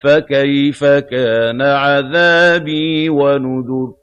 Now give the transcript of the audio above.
فَكَيْفَ كَانَ عَذَابِي وَنُذُرِ